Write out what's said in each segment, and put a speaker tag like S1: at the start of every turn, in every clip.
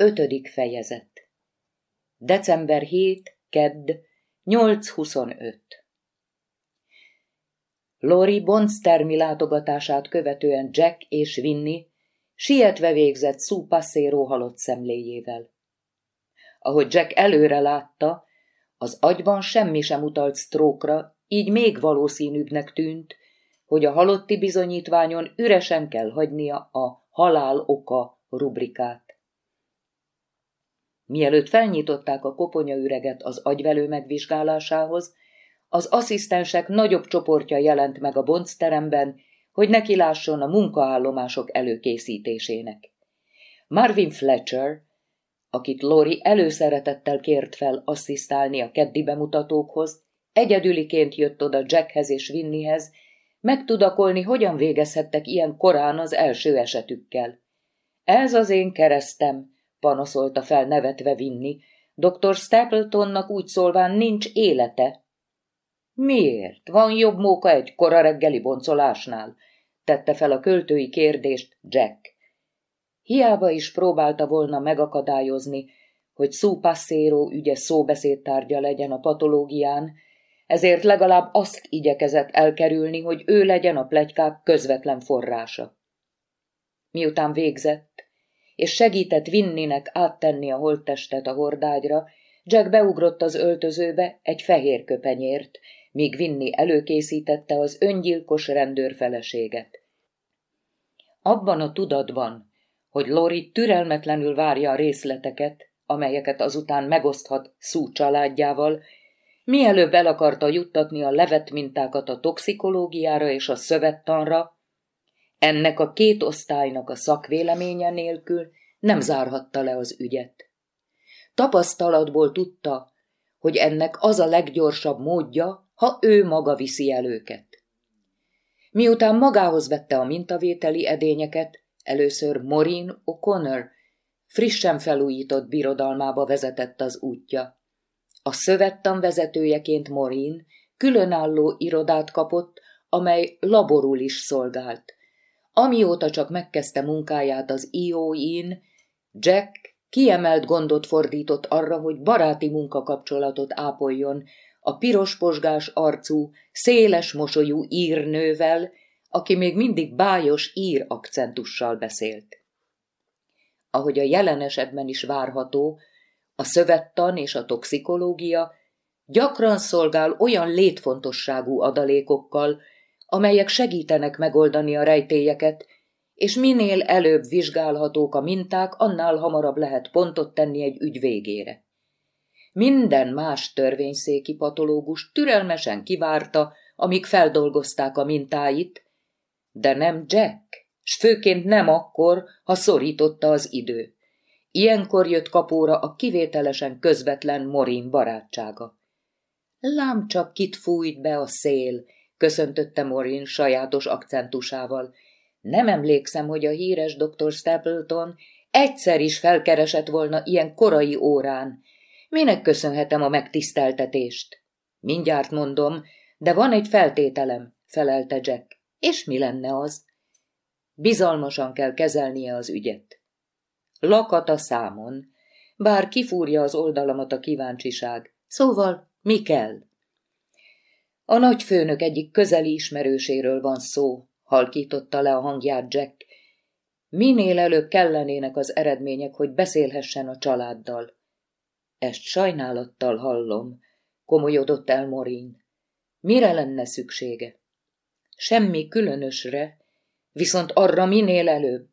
S1: Ötödik fejezet December 7, Kedd, 8.25 Lori Bonstermi látogatását követően Jack és Winnie sietve végzett Sue Passero halott szemléjével. Ahogy Jack előre látta, az agyban semmi sem utalt sztrókra, így még valószínűbbnek tűnt, hogy a halotti bizonyítványon üresen kell hagynia a halál oka rubrikát. Mielőtt felnyitották a koponyaüreget az agyvelő megvizsgálásához, az asszisztensek nagyobb csoportja jelent meg a boncteremben, hogy nekilásson a munkaállomások előkészítésének. Marvin Fletcher, akit Lori előszeretettel kért fel asszisztálni a keddi bemutatókhoz, egyedüliként jött oda Jackhez és Winniehez, megtudakolni, hogyan végezhettek ilyen korán az első esetükkel. Ez az én keresztem, panaszolta fel nevetve vinni. Dr. Stapletonnak úgy szólván nincs élete. Miért? Van jobb móka egy kora reggeli boncolásnál? tette fel a költői kérdést Jack. Hiába is próbálta volna megakadályozni, hogy Sue Passero ügye szóbeszédtárgya legyen a patológián, ezért legalább azt igyekezett elkerülni, hogy ő legyen a plegykák közvetlen forrása. Miután végzett, és segített Vinninek áttenni a holttestet a hordágyra, Jack beugrott az öltözőbe egy fehér köpenyért, míg Vinni előkészítette az öngyilkos rendőr feleséget. Abban a tudatban, hogy Lori türelmetlenül várja a részleteket, amelyeket azután megoszthat Szú családjával, mielőbb el akarta juttatni a levet mintákat a toxikológiára és a szövettanra, ennek a két osztálynak a szakvéleménye nélkül nem zárhatta le az ügyet. Tapasztalatból tudta, hogy ennek az a leggyorsabb módja, ha ő maga viszi el őket. Miután magához vette a mintavételi edényeket, először Morin O'Connor frissen felújított birodalmába vezetett az útja. A szövettan vezetőjeként Morin különálló irodát kapott, amely laborul is szolgált. Amióta csak megkezdte munkáját az IOI-n, Jack kiemelt gondot fordított arra, hogy baráti munkakapcsolatot ápoljon a pirosposgás arcú, széles mosolyú írnővel, aki még mindig bájos ír akcentussal beszélt. Ahogy a jelen is várható, a szövettan és a toxikológia gyakran szolgál olyan létfontosságú adalékokkal, amelyek segítenek megoldani a rejtélyeket, és minél előbb vizsgálhatók a minták, annál hamarabb lehet pontot tenni egy ügy végére. Minden más törvényszéki patológus türelmesen kivárta, amíg feldolgozták a mintáit, de nem Jack, s főként nem akkor, ha szorította az idő. Ilyenkor jött kapóra a kivételesen közvetlen Morin barátsága. Lám csak kit fújt be a szél, köszöntötte Morin sajátos akcentusával. Nem emlékszem, hogy a híres dr. Stapleton egyszer is felkeresett volna ilyen korai órán. Minek köszönhetem a megtiszteltetést? Mindjárt mondom, de van egy feltételem, felelte Jack. És mi lenne az? Bizalmasan kell kezelnie az ügyet. Lakat a számon, bár kifúrja az oldalamat a kíváncsiság. Szóval mi kell? A nagyfőnök egyik közeli ismerőséről van szó, halkította le a hangját Jack. Minél előbb kellenének az eredmények, hogy beszélhessen a családdal. Ezt sajnálattal hallom, komolyodott el Morin. Mire lenne szüksége? Semmi különösre, viszont arra minél előbb.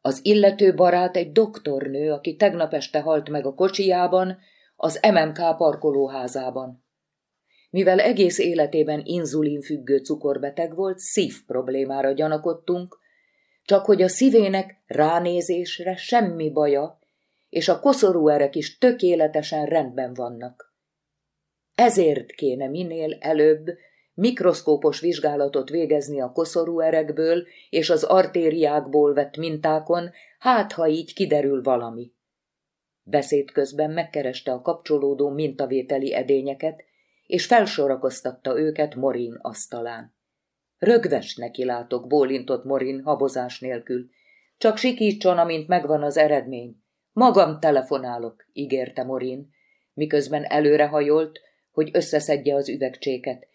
S1: Az illető barát egy doktornő, aki tegnap este halt meg a kocsijában, az MMK parkolóházában. Mivel egész életében inzulinfüggő cukorbeteg volt, szív problémára gyanakodtunk, csak hogy a szívének ránézésre semmi baja, és a koszorúerek is tökéletesen rendben vannak. Ezért kéne minél előbb mikroszkópos vizsgálatot végezni a koszorúerekből és az artériákból vett mintákon, hát ha így kiderül valami. Beszéd közben megkereste a kapcsolódó mintavételi edényeket, és felsorakoztatta őket Morin asztalán. Rögves neki látok, bólintott Morin habozás nélkül. Csak sikítson, amint megvan az eredmény. Magam telefonálok, ígérte Morin, miközben előrehajolt, hogy összeszedje az üvegcséket.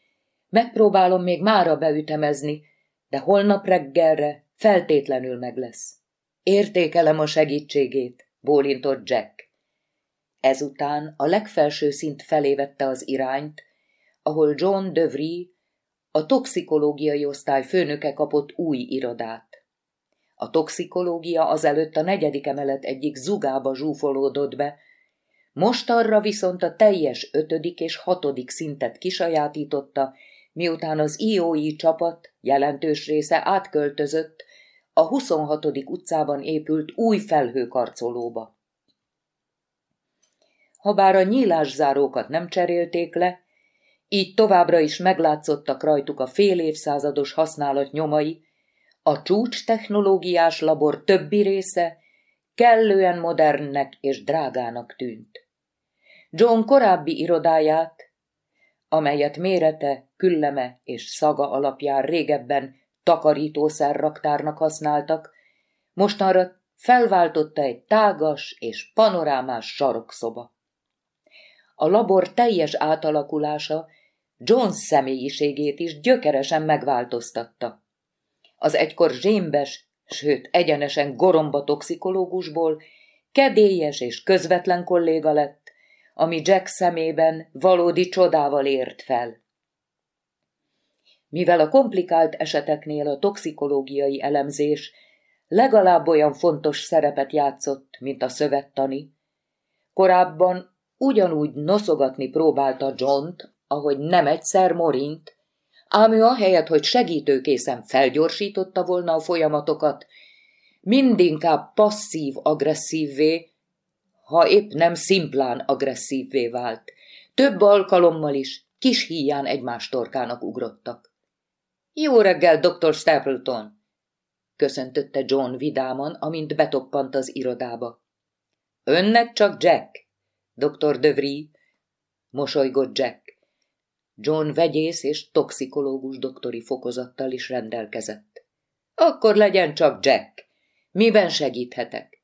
S1: Megpróbálom még mára beütemezni, de holnap reggelre feltétlenül meg lesz. Értékelem a segítségét, bólintott Jack. Ezután a legfelső szint felé vette az irányt, ahol John Dövry, a toxikológiai osztály főnöke kapott új irodát. A toxikológia azelőtt a negyedik emelet egyik zugába zsúfolódott be, most arra viszont a teljes ötödik és hatodik szintet kisajátította, miután az IOI csapat jelentős része átköltözött a 26. utcában épült új felhőkarcolóba. Habár a nyílászárókat nem cserélték le, így továbbra is meglátszottak rajtuk a fél évszázados használat nyomai, a csúcs technológiás labor többi része kellően modernnek és drágának tűnt. John korábbi irodáját, amelyet mérete, külleme és szaga alapján régebben takarítószerraktárnak használtak, mostanra felváltotta egy tágas és panorámás sarokszoba. A labor teljes átalakulása John személyiségét is gyökeresen megváltoztatta. Az egykor zsémbes, sőt egyenesen goromba toxikológusból kedélyes és közvetlen kolléga lett, ami Jack szemében valódi csodával ért fel. Mivel a komplikált eseteknél a toxikológiai elemzés legalább olyan fontos szerepet játszott, mint a szövettani, korábban ugyanúgy noszogatni próbálta John-t, ahogy nem egyszer Morint, ám ő ahelyett, hogy segítőkészen felgyorsította volna a folyamatokat, mindinkább passzív-agresszívvé, ha épp nem szimplán agresszívvé vált. Több alkalommal is kis híján egymás torkának ugrottak. Jó reggel, dr. Stapleton! köszöntötte John vidáman, amint betoppant az irodába. Önnek csak Jack, dr. Dövri, mosolygott Jack. John vegyész és toxikológus doktori fokozattal is rendelkezett. Akkor legyen csak Jack. Miben segíthetek?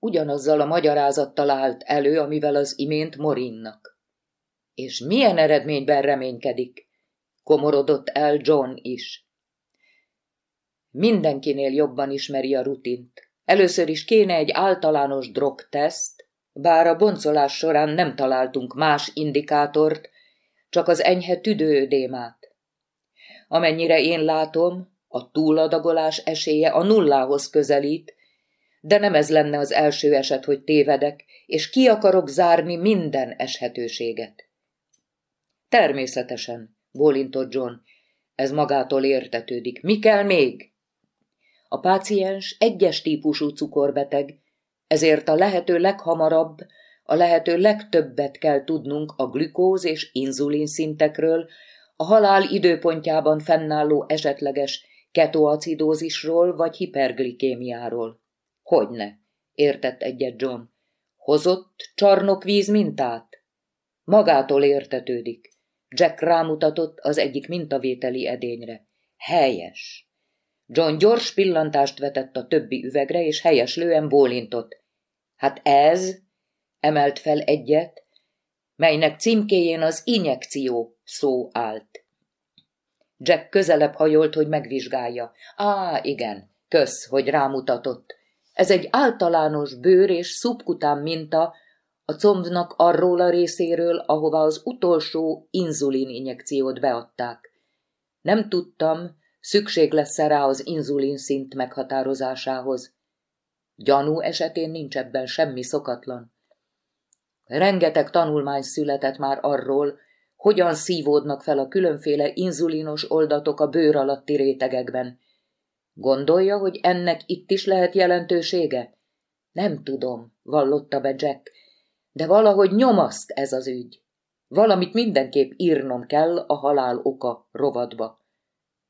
S1: ugyanazzal a magyarázattal állt elő, amivel az imént Morinnak. És milyen eredményben reménykedik? Komorodott el John is. Mindenkinél jobban ismeri a rutint. Először is kéne egy általános drogteszt, bár a boncolás során nem találtunk más indikátort, csak az enyhe tüdőödémát. Amennyire én látom, a túladagolás esélye a nullához közelít, de nem ez lenne az első eset, hogy tévedek, és ki akarok zárni minden eshetőséget. Természetesen, bólintott John, ez magától értetődik. Mi kell még? A páciens egyes típusú cukorbeteg, ezért a lehető leghamarabb, a lehető legtöbbet kell tudnunk a glükóz és inzulin szintekről, a halál időpontjában fennálló esetleges ketoacidózisról vagy hiperglikémiáról. Hogyne, értett egyet John. Hozott csarnokvíz mintát? Magától értetődik. Jack rámutatott az egyik mintavételi edényre. Helyes. John gyors pillantást vetett a többi üvegre, és helyeslően bólintott. Hát ez, emelt fel egyet, melynek címkéjén az injekció szó állt. Jack közelebb hajolt, hogy megvizsgálja. Á, igen, kösz, hogy rámutatott. Ez egy általános bőr és szubkután minta a combnak arról a részéről, ahová az utolsó inzulin injekciót beadták. Nem tudtam, szükség lesz -e rá az inzulin szint meghatározásához. Gyanú esetén nincs ebben semmi szokatlan. Rengeteg tanulmány született már arról, hogyan szívódnak fel a különféle inzulinos oldatok a bőr alatti rétegekben, Gondolja, hogy ennek itt is lehet jelentősége? Nem tudom, vallotta be Jack, de valahogy nyomaszt ez az ügy. Valamit mindenképp írnom kell a halál oka rovadba.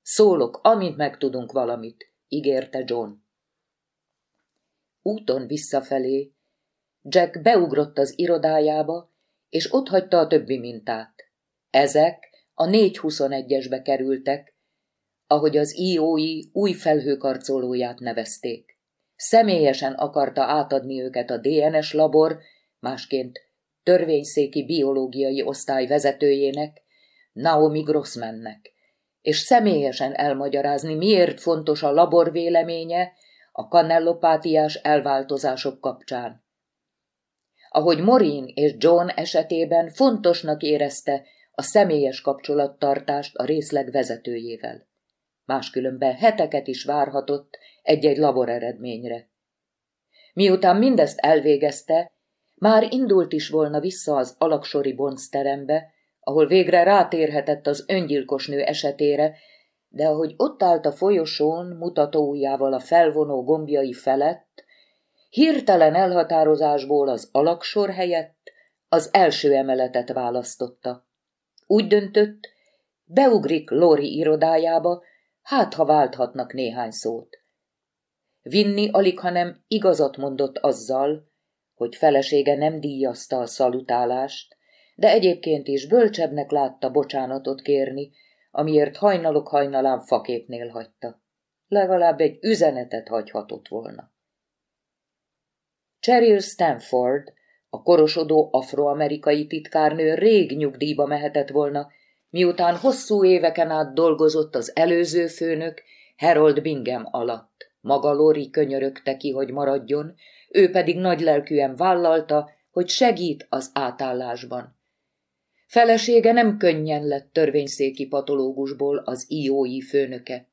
S1: Szólok, amint megtudunk valamit, ígérte John. Úton visszafelé Jack beugrott az irodájába, és ott hagyta a többi mintát. Ezek a 421-esbe kerültek, ahogy az IOI új felhőkarcolóját nevezték. személyesen akarta átadni őket a DNS labor, másként törvényszéki biológiai osztály vezetőjének, Naomi Grossmannek, és személyesen elmagyarázni, miért fontos a labor véleménye a kannellopátiás elváltozások kapcsán. Ahogy Morin és John esetében fontosnak érezte a személyes kapcsolattartást a részleg vezetőjével. Máskülönben heteket is várhatott egy-egy laboreredményre. Miután mindezt elvégezte, már indult is volna vissza az alaksori boncterembe, ahol végre rátérhetett az öngyilkos nő esetére, de ahogy ott állt a folyosón mutatóujjával a felvonó gombjai felett, hirtelen elhatározásból az alaksor helyett az első emeletet választotta. Úgy döntött, beugrik Lori irodájába, hát ha válthatnak néhány szót. Vinni alig, hanem igazat mondott azzal, hogy felesége nem díjazta a szalutálást, de egyébként is bölcsebbnek látta bocsánatot kérni, amiért hajnalok hajnalán faképnél hagyta. Legalább egy üzenetet hagyhatott volna. Cheryl Stanford, a korosodó afroamerikai titkárnő rég nyugdíjba mehetett volna, miután hosszú éveken át dolgozott az előző főnök Harold Bingham alatt. Maga Lori könyörögte ki, hogy maradjon, ő pedig nagylelkűen vállalta, hogy segít az átállásban. Felesége nem könnyen lett törvényszéki patológusból az IOI főnöke.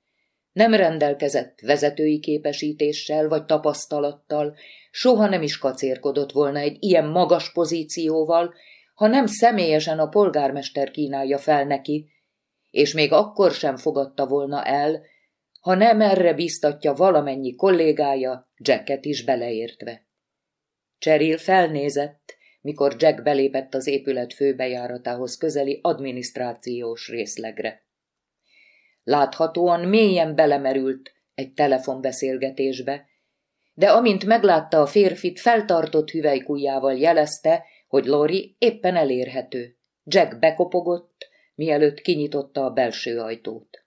S1: Nem rendelkezett vezetői képesítéssel vagy tapasztalattal, soha nem is kacérkodott volna egy ilyen magas pozícióval, ha nem személyesen a polgármester kínálja fel neki, és még akkor sem fogadta volna el, ha nem erre biztatja valamennyi kollégája, Jacket is beleértve. Cheryl felnézett, mikor Jack belépett az épület főbejáratához közeli adminisztrációs részlegre. Láthatóan mélyen belemerült egy telefonbeszélgetésbe, de amint meglátta a férfit, feltartott hüvelykujjával jelezte, hogy Lori éppen elérhető. Jack bekopogott, mielőtt kinyitotta a belső ajtót.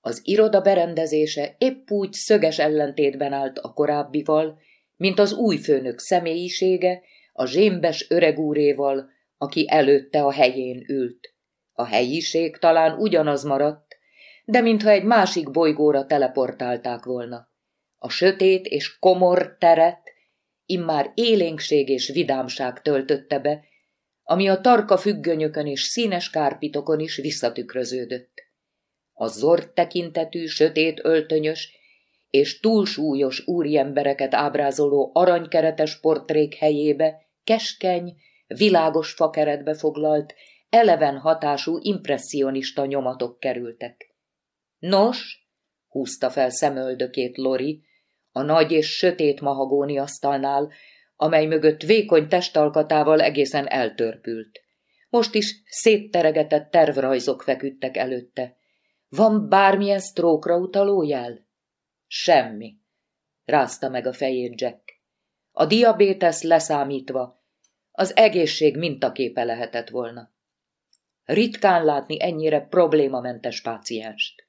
S1: Az iroda berendezése épp úgy szöges ellentétben állt a korábbival, mint az új főnök személyisége, a zsémbes öregúréval, aki előtte a helyén ült. A helyiség talán ugyanaz maradt, de mintha egy másik bolygóra teleportálták volna. A sötét és komor teret immár élénkség és vidámság töltötte be, ami a tarka függönyökön és színes kárpitokon is visszatükröződött. A zord tekintetű, sötét öltönyös és túlsúlyos úriembereket ábrázoló aranykeretes portrék helyébe keskeny, világos fakeretbe foglalt, eleven hatású impressionista nyomatok kerültek. Nos, húzta fel szemöldökét Lori, a nagy és sötét mahagóni asztalnál, amely mögött vékony testalkatával egészen eltörpült. Most is szétteregetett tervrajzok feküdtek előtte. Van bármilyen sztrókra utaló jel? Semmi. Rázta meg a fejét Jack. A diabétesz leszámítva, az egészség mintaképe lehetett volna. Ritkán látni ennyire problémamentes pácienst.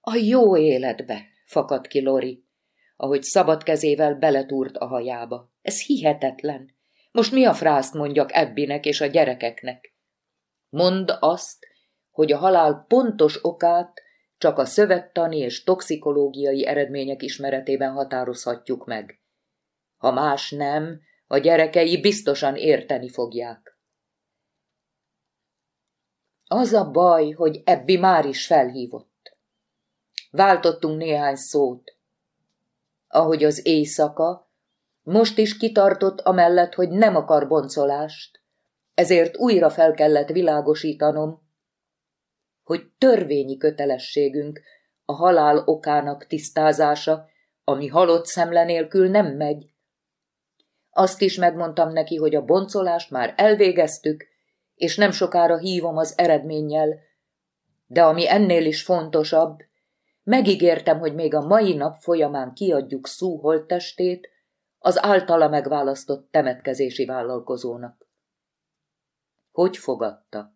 S1: A jó életbe, fakadt ki Lori, ahogy szabad kezével beletúrt a hajába. Ez hihetetlen. Most mi a frászt mondjak Ebbinek és a gyerekeknek? Mondd azt, hogy a halál pontos okát csak a szövettani és toxikológiai eredmények ismeretében határozhatjuk meg. Ha más nem, a gyerekei biztosan érteni fogják. Az a baj, hogy Ebbi már is felhívott. Váltottunk néhány szót. Ahogy az éjszaka, most is kitartott amellett, hogy nem akar boncolást, ezért újra fel kellett világosítanom, hogy törvényi kötelességünk a halál okának tisztázása, ami halott szemle nélkül nem megy. Azt is megmondtam neki, hogy a boncolást már elvégeztük, és nem sokára hívom az eredménnyel, de ami ennél is fontosabb, megígértem, hogy még a mai nap folyamán kiadjuk Szú holttestét az általa megválasztott temetkezési vállalkozónak. Hogy fogadta?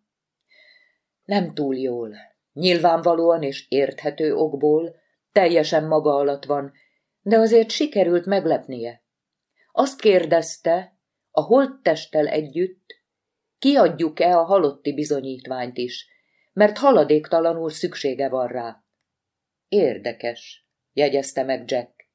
S1: Nem túl jól. Nyilvánvalóan és érthető okból, teljesen maga alatt van, De azért sikerült meglepnie. Azt kérdezte, a holttesttel együtt, kiadjuk-e a halotti bizonyítványt is, mert haladéktalanul szüksége van rá. Érdekes, jegyezte meg Jack.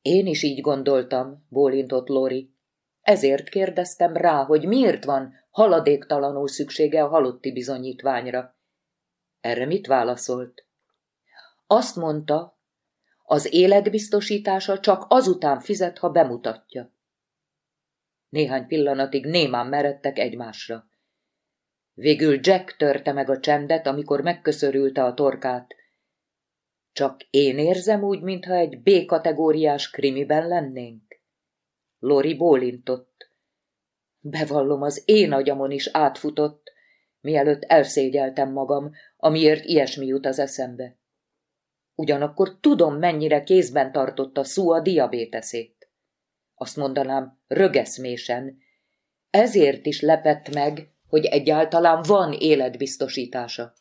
S1: Én is így gondoltam, bólintott Lori. Ezért kérdeztem rá, hogy miért van haladéktalanul szüksége a halotti bizonyítványra. Erre mit válaszolt? Azt mondta, az életbiztosítása csak azután fizet, ha bemutatja. Néhány pillanatig némán meredtek egymásra. Végül Jack törte meg a csendet, amikor megköszörülte a torkát. Csak én érzem úgy, mintha egy B-kategóriás krimiben lennénk. Lori bólintott. Bevallom, az én agyamon is átfutott, mielőtt elszégyeltem magam, amiért ilyesmi jut az eszembe. Ugyanakkor tudom, mennyire kézben tartotta Szú a diabéteszét. Azt mondanám, rögeszmésen. Ezért is lepett meg, hogy egyáltalán van életbiztosítása.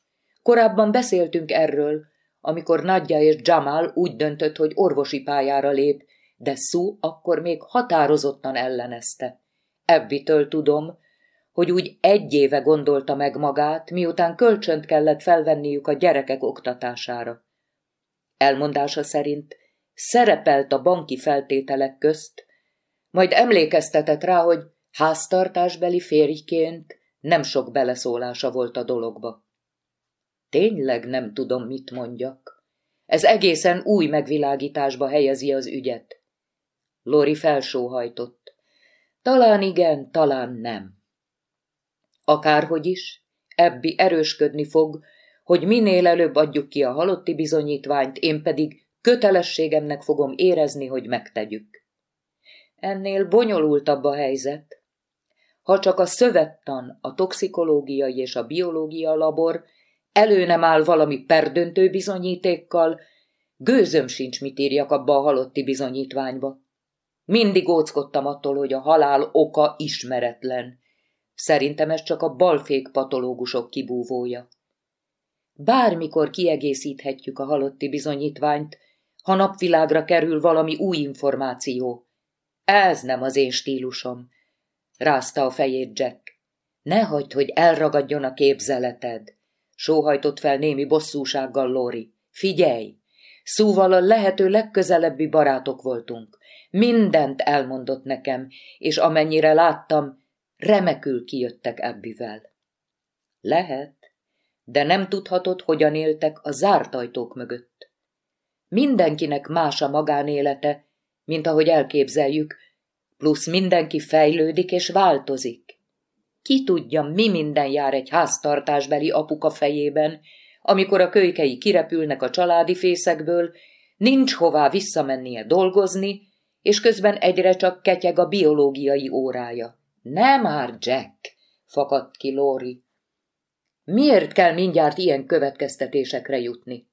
S1: Korábban beszéltünk erről, amikor Nadja és Jamal úgy döntött, hogy orvosi pályára lép, de Szú akkor még határozottan ellenezte. Ebbitől tudom, hogy úgy egy éve gondolta meg magát, miután kölcsönt kellett felvenniük a gyerekek oktatására. Elmondása szerint szerepelt a banki feltételek közt, majd emlékeztetett rá, hogy háztartásbeli férjként nem sok beleszólása volt a dologba. Tényleg nem tudom, mit mondjak. Ez egészen új megvilágításba helyezi az ügyet. Lori felsóhajtott. Talán igen, talán nem. Akárhogy is, Ebbi erősködni fog, hogy minél előbb adjuk ki a halotti bizonyítványt, én pedig kötelességemnek fogom érezni, hogy megtegyük. Ennél bonyolultabb a helyzet. Ha csak a szövettan, a toxikológiai és a biológia labor elő nem áll valami perdöntő bizonyítékkal, gőzöm sincs, mit írjak abba a halotti bizonyítványba. Mindig óckodtam attól, hogy a halál oka ismeretlen. Szerintem ez csak a balfék patológusok kibúvója. Bármikor kiegészíthetjük a halotti bizonyítványt, ha napvilágra kerül valami új információ. Ez nem az én stílusom, rázta a fejét Jack. Ne hagyd, hogy elragadjon a képzeleted, sóhajtott fel némi bosszúsággal Lori. Figyelj! Szóval a lehető legközelebbi barátok voltunk. Mindent elmondott nekem, és amennyire láttam, remekül kijöttek ebbivel. Lehet, de nem tudhatod, hogyan éltek a zárt ajtók mögött. Mindenkinek más a magánélete, mint ahogy elképzeljük, plusz mindenki fejlődik és változik. Ki tudja, mi minden jár egy háztartásbeli apuka fejében, amikor a kölykei kirepülnek a családi fészekből, nincs hová visszamennie dolgozni, és közben egyre csak ketyeg a biológiai órája. Nem már, Jack, fakadt ki Lori. Miért kell mindjárt ilyen következtetésekre jutni?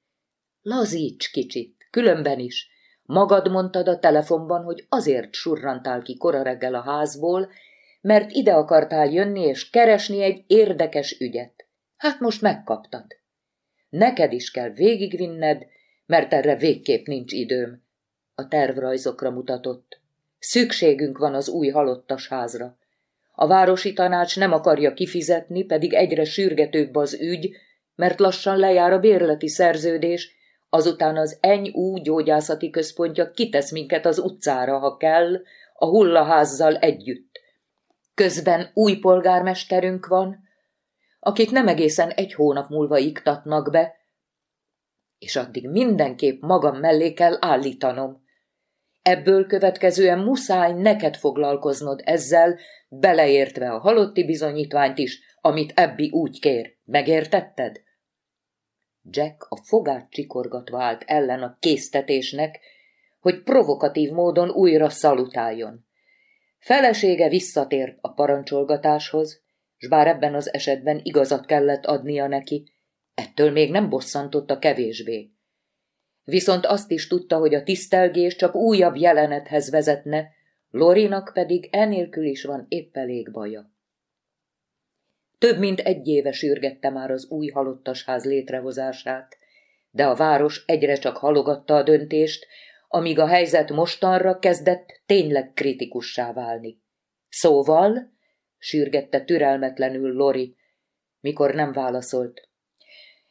S1: Lazíts kicsit, különben is. Magad mondtad a telefonban, hogy azért surrantál ki kora reggel a házból, mert ide akartál jönni és keresni egy érdekes ügyet. Hát most megkaptad. Neked is kell végigvinned, mert erre végképp nincs időm. A tervrajzokra mutatott. Szükségünk van az új halottas házra. A városi tanács nem akarja kifizetni, pedig egyre sürgetőbb az ügy, mert lassan lejár a bérleti szerződés, azután az Eny-ú gyógyászati központja kitesz minket az utcára, ha kell, a hullaházzal együtt. Közben új polgármesterünk van, akit nem egészen egy hónap múlva iktatnak be, és addig mindenképp magam mellé kell állítanom. Ebből következően muszáj neked foglalkoznod ezzel, beleértve a halotti bizonyítványt is, amit Ebbi úgy kér. Megértetted? Jack a fogát csikorgatva állt ellen a késztetésnek, hogy provokatív módon újra szalutáljon. Felesége visszatért a parancsolgatáshoz, s bár ebben az esetben igazat kellett adnia neki, ettől még nem bosszantotta kevésbé. Viszont azt is tudta, hogy a tisztelgés csak újabb jelenethez vezetne, Lorinak pedig enélkül is van épp elég baja. Több mint egy éve sürgette már az új halottas ház létrehozását, de a város egyre csak halogatta a döntést, amíg a helyzet mostanra kezdett tényleg kritikussá válni. Szóval? sürgette türelmetlenül Lori, mikor nem válaszolt.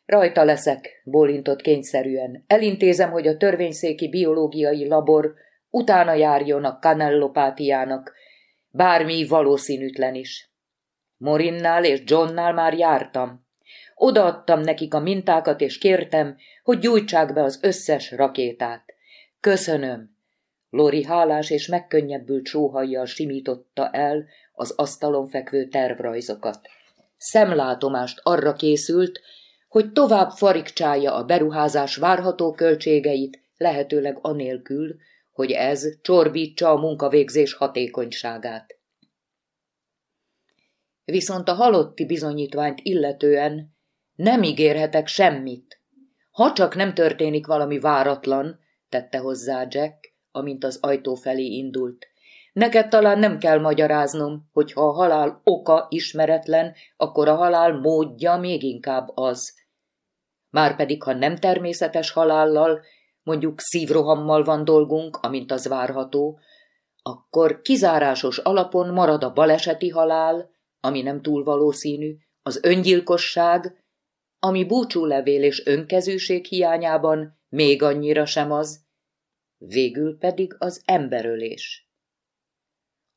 S1: Rajta leszek, bólintott kényszerűen. Elintézem, hogy a törvényszéki biológiai labor utána járjon a kanellopátiának, bármi valószínűtlen is. Morinnál és Johnnál már jártam. Odaadtam nekik a mintákat, és kértem, hogy gyújtsák be az összes rakétát. Köszönöm. Lori hálás és megkönnyebbült sóhajjal simította el az asztalon fekvő tervrajzokat. Szemlátomást arra készült, hogy tovább farigcsálja a beruházás várható költségeit, lehetőleg anélkül, hogy ez csorbítsa a munkavégzés hatékonyságát. Viszont a halotti bizonyítványt illetően nem ígérhetek semmit. Ha csak nem történik valami váratlan, tette hozzá Jack, amint az ajtó felé indult. Neked talán nem kell magyaráznom, hogy ha a halál oka ismeretlen, akkor a halál módja még inkább az. Márpedig, ha nem természetes halállal, mondjuk szívrohammal van dolgunk, amint az várható, akkor kizárásos alapon marad a baleseti halál, ami nem túl valószínű, az öngyilkosság, ami búcsúlevél és önkezűség hiányában még annyira sem az, végül pedig az emberölés.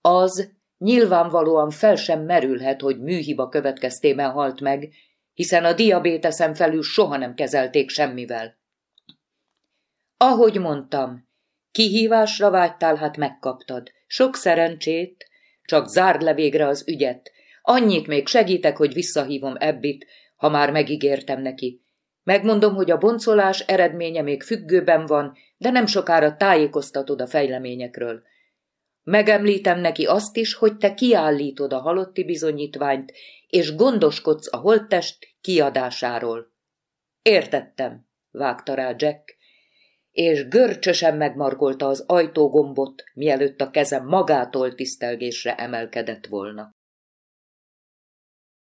S1: Az nyilvánvalóan fel sem merülhet, hogy műhiba következtében halt meg, hiszen a diabéteszem felül soha nem kezelték semmivel. Ahogy mondtam, kihívásra vágytál, hát megkaptad. Sok szerencsét, csak zárd le végre az ügyet. Annyit még segítek, hogy visszahívom Ebbit, ha már megígértem neki. Megmondom, hogy a boncolás eredménye még függőben van, de nem sokára tájékoztatod a fejleményekről. Megemlítem neki azt is, hogy te kiállítod a halotti bizonyítványt, és gondoskodsz a holttest kiadásáról. Értettem, vágta rá Jack, és görcsösen megmarkolta az ajtógombot, mielőtt a keze magától tisztelgésre emelkedett volna.